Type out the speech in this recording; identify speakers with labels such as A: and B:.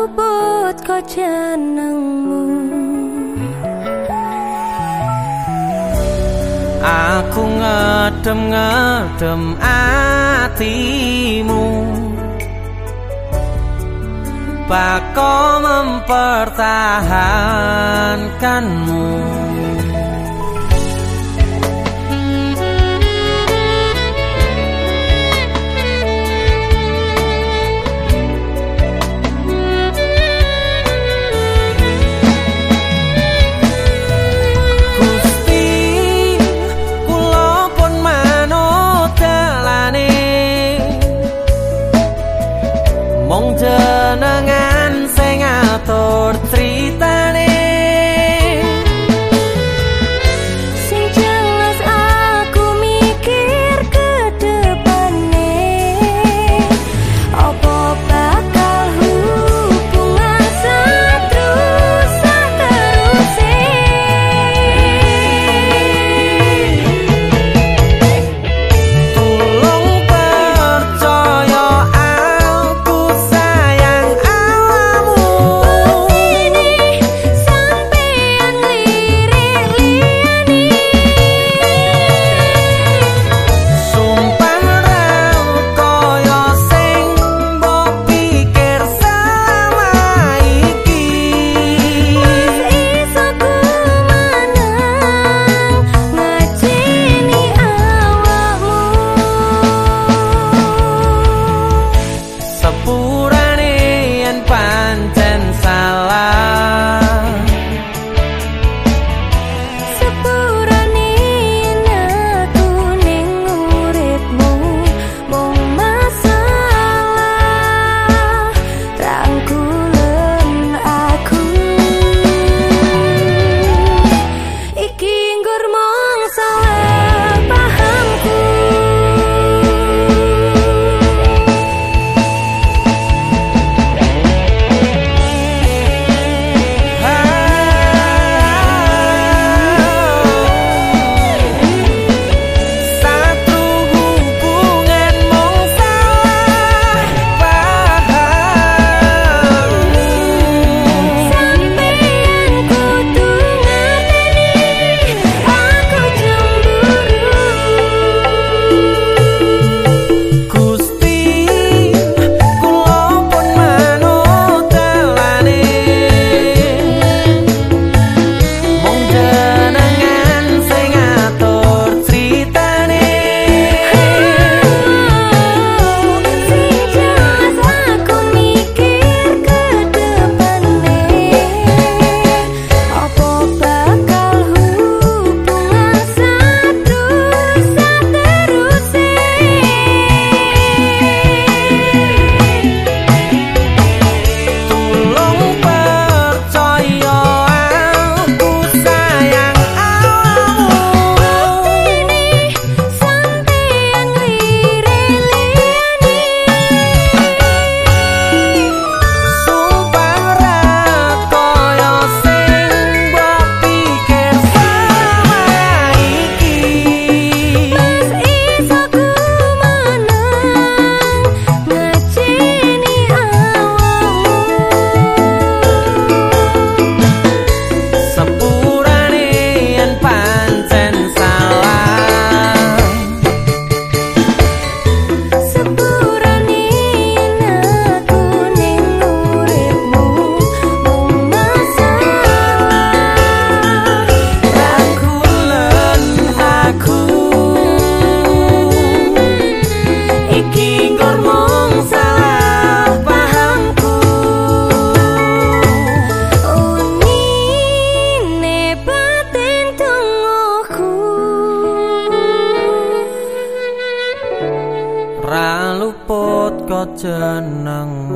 A: luput kok jenengmu
B: Aku ngedem-ngedem atimu Bako mempertahankanmu ra luput kok jenengmu